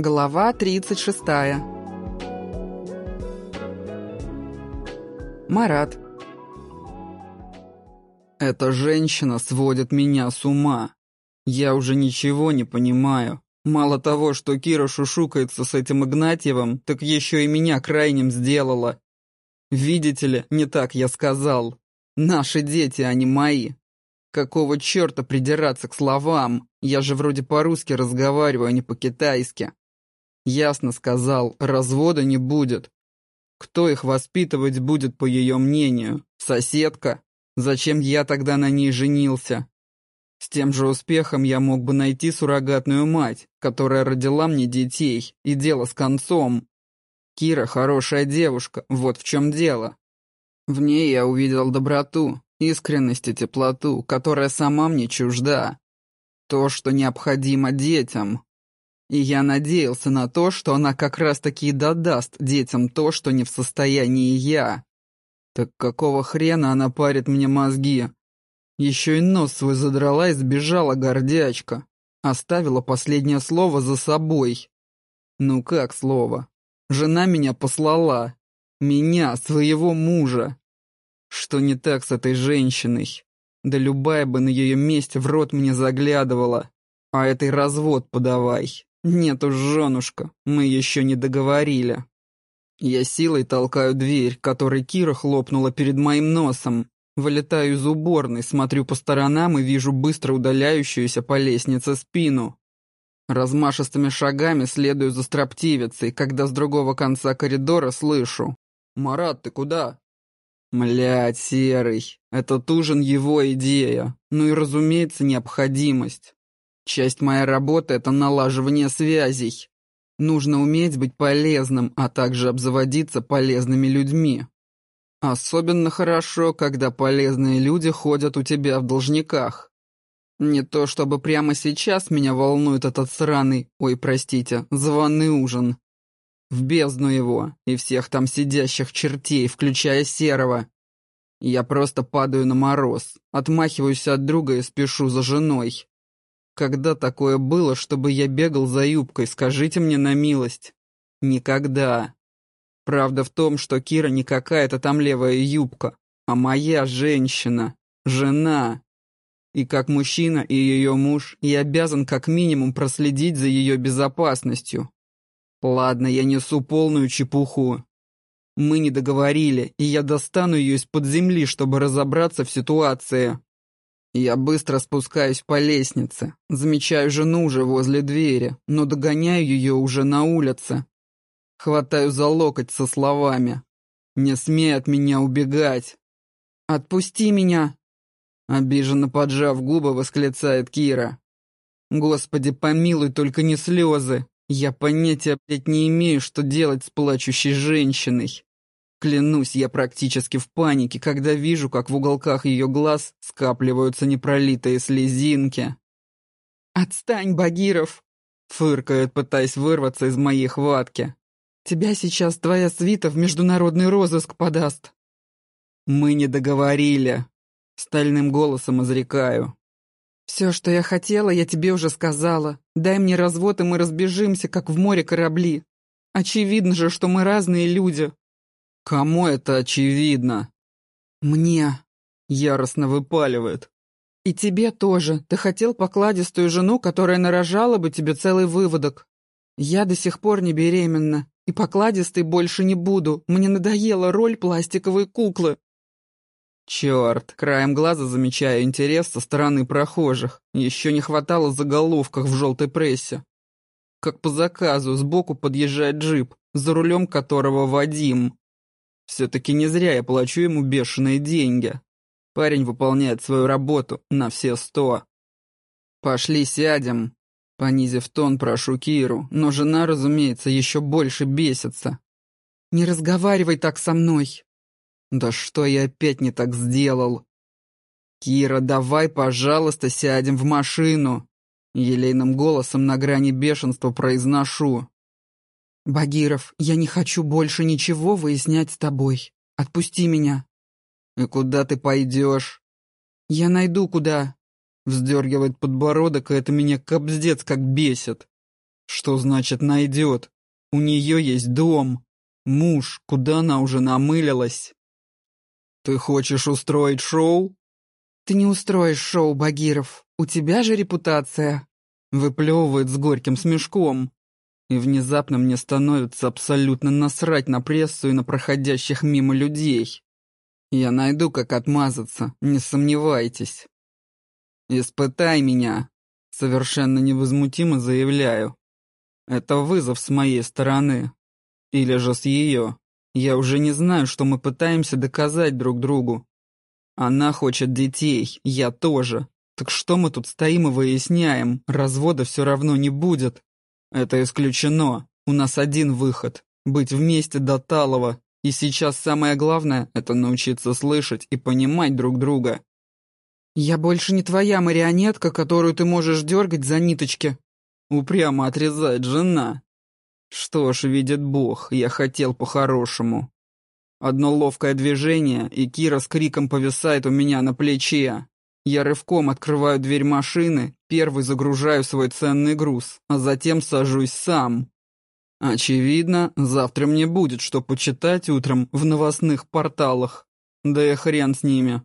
Глава 36. Марат. Эта женщина сводит меня с ума. Я уже ничего не понимаю. Мало того, что Кира шушукается с этим Игнатьевым, так еще и меня крайним сделала. Видите ли, не так я сказал. Наши дети, а не мои. Какого черта придираться к словам? Я же вроде по-русски разговариваю, а не по-китайски. Ясно сказал, развода не будет. Кто их воспитывать будет, по ее мнению? Соседка? Зачем я тогда на ней женился? С тем же успехом я мог бы найти суррогатную мать, которая родила мне детей, и дело с концом. Кира хорошая девушка, вот в чем дело. В ней я увидел доброту, искренность и теплоту, которая сама мне чужда. То, что необходимо детям. И я надеялся на то, что она как раз-таки и додаст детям то, что не в состоянии я. Так какого хрена она парит мне мозги? Еще и нос свой задрала и сбежала гордячка. Оставила последнее слово за собой. Ну как слово? Жена меня послала. Меня, своего мужа. Что не так с этой женщиной? Да любая бы на ее месте в рот мне заглядывала. А этой развод подавай. «Нет уж, женушка, мы еще не договорили». Я силой толкаю дверь, которой Кира хлопнула перед моим носом. Вылетаю из уборной, смотрю по сторонам и вижу быстро удаляющуюся по лестнице спину. Размашистыми шагами следую за строптивицей, когда с другого конца коридора слышу. «Марат, ты куда?» Млять, Серый, этот ужин его идея. Ну и, разумеется, необходимость. Часть моей работы — это налаживание связей. Нужно уметь быть полезным, а также обзаводиться полезными людьми. Особенно хорошо, когда полезные люди ходят у тебя в должниках. Не то чтобы прямо сейчас меня волнует этот сраный, ой, простите, званый ужин. В бездну его и всех там сидящих чертей, включая Серого. Я просто падаю на мороз, отмахиваюсь от друга и спешу за женой. Когда такое было, чтобы я бегал за юбкой, скажите мне на милость? Никогда. Правда в том, что Кира не какая-то там левая юбка, а моя женщина, жена. И как мужчина и ее муж, я обязан как минимум проследить за ее безопасностью. Ладно, я несу полную чепуху. Мы не договорили, и я достану ее из-под земли, чтобы разобраться в ситуации. Я быстро спускаюсь по лестнице, замечаю жену уже возле двери, но догоняю ее уже на улице. Хватаю за локоть со словами. «Не смей от меня убегать!» «Отпусти меня!» Обиженно поджав губы, восклицает Кира. «Господи, помилуй, только не слезы! Я понятия, блядь, не имею, что делать с плачущей женщиной!» Клянусь, я практически в панике, когда вижу, как в уголках ее глаз скапливаются непролитые слезинки. «Отстань, Багиров!» — фыркает, пытаясь вырваться из моей хватки. «Тебя сейчас твоя свита в международный розыск подаст». «Мы не договорили», — стальным голосом изрекаю. «Все, что я хотела, я тебе уже сказала. Дай мне развод, и мы разбежимся, как в море корабли. Очевидно же, что мы разные люди, «Кому это очевидно?» «Мне», — яростно выпаливает. «И тебе тоже. Ты хотел покладистую жену, которая нарожала бы тебе целый выводок. Я до сих пор не беременна, и покладистой больше не буду. Мне надоела роль пластиковой куклы». Черт, краем глаза замечаю интерес со стороны прохожих. Еще не хватало заголовках в желтой прессе. Как по заказу, сбоку подъезжает джип, за рулем которого Вадим. Все-таки не зря я плачу ему бешеные деньги. Парень выполняет свою работу на все сто. «Пошли сядем», — понизив тон, прошу Киру, но жена, разумеется, еще больше бесится. «Не разговаривай так со мной». «Да что я опять не так сделал?» «Кира, давай, пожалуйста, сядем в машину», — елейным голосом на грани бешенства произношу. «Багиров, я не хочу больше ничего выяснять с тобой. Отпусти меня». «И куда ты пойдешь?» «Я найду куда». Вздергивает подбородок, и это меня кобздец как бесит. Что значит найдет? У нее есть дом, муж, куда она уже намылилась. Ты хочешь устроить шоу? Ты не устроишь шоу, Багиров. У тебя же репутация. Выплевывает с горьким смешком. И внезапно мне становится абсолютно насрать на прессу и на проходящих мимо людей. Я найду, как отмазаться, не сомневайтесь. Испытай меня, совершенно невозмутимо заявляю. Это вызов с моей стороны. Или же с ее. Я уже не знаю, что мы пытаемся доказать друг другу. Она хочет детей, я тоже. Так что мы тут стоим и выясняем? Развода все равно не будет. Это исключено. У нас один выход. Быть вместе до талого. И сейчас самое главное — это научиться слышать и понимать друг друга. «Я больше не твоя марионетка, которую ты можешь дергать за ниточки», — упрямо отрезает жена. Что ж, видит Бог, я хотел по-хорошему. Одно ловкое движение, и Кира с криком повисает у меня на плече. Я рывком открываю дверь машины, первый загружаю свой ценный груз, а затем сажусь сам. Очевидно, завтра мне будет что почитать утром в новостных порталах. Да и хрен с ними.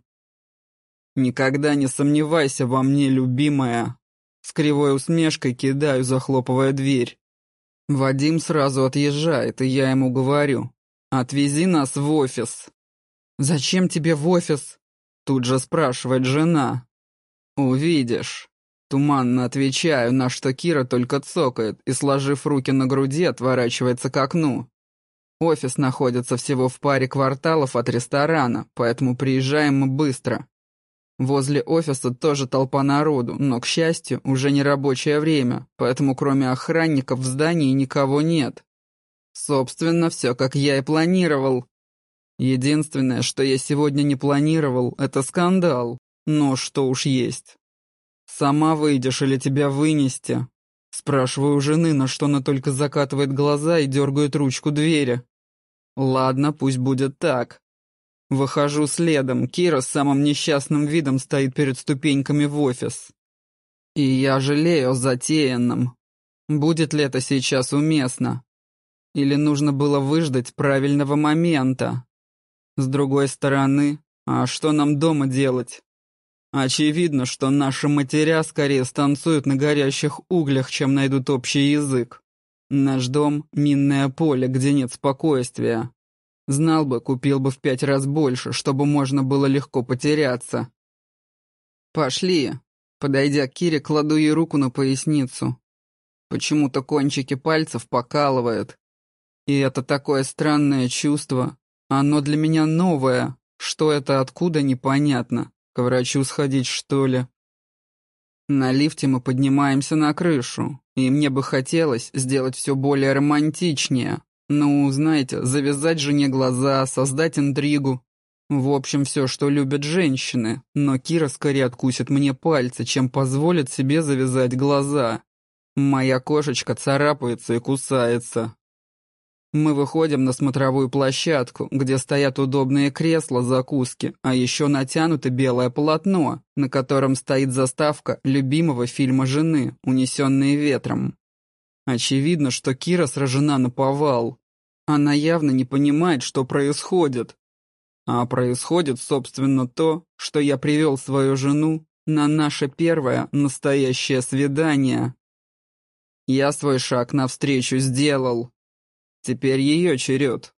Никогда не сомневайся во мне, любимая. С кривой усмешкой кидаю, захлопывая дверь. Вадим сразу отъезжает, и я ему говорю. «Отвези нас в офис». «Зачем тебе в офис?» Тут же спрашивает жена. «Увидишь». Туманно отвечаю, на что Кира только цокает и, сложив руки на груди, отворачивается к окну. Офис находится всего в паре кварталов от ресторана, поэтому приезжаем мы быстро. Возле офиса тоже толпа народу, но, к счастью, уже не рабочее время, поэтому кроме охранников в здании никого нет. Собственно, все как я и планировал. Единственное, что я сегодня не планировал, это скандал. Но что уж есть. «Сама выйдешь или тебя вынести?» Спрашиваю у жены, на что она только закатывает глаза и дергает ручку двери. «Ладно, пусть будет так. Выхожу следом, Кира с самым несчастным видом стоит перед ступеньками в офис. И я жалею о затеянном. Будет ли это сейчас уместно? Или нужно было выждать правильного момента? С другой стороны, а что нам дома делать? Очевидно, что наши матеря скорее станцуют на горящих углях, чем найдут общий язык. Наш дом — минное поле, где нет спокойствия. Знал бы, купил бы в пять раз больше, чтобы можно было легко потеряться. «Пошли!» Подойдя к Кире, кладу ей руку на поясницу. Почему-то кончики пальцев покалывает. И это такое странное чувство. Оно для меня новое. Что это, откуда, непонятно. К врачу сходить, что ли? На лифте мы поднимаемся на крышу, и мне бы хотелось сделать все более романтичнее, ну, знаете, завязать жене глаза, создать интригу. В общем, все, что любят женщины. Но Кира скорее откусит мне пальцы, чем позволит себе завязать глаза. Моя кошечка царапается и кусается. Мы выходим на смотровую площадку, где стоят удобные кресла, закуски, а еще натянуто белое полотно, на котором стоит заставка любимого фильма жены, унесенные ветром. Очевидно, что Кира сражена на повал. Она явно не понимает, что происходит. А происходит, собственно, то, что я привел свою жену на наше первое настоящее свидание. Я свой шаг навстречу сделал. Теперь ее черед.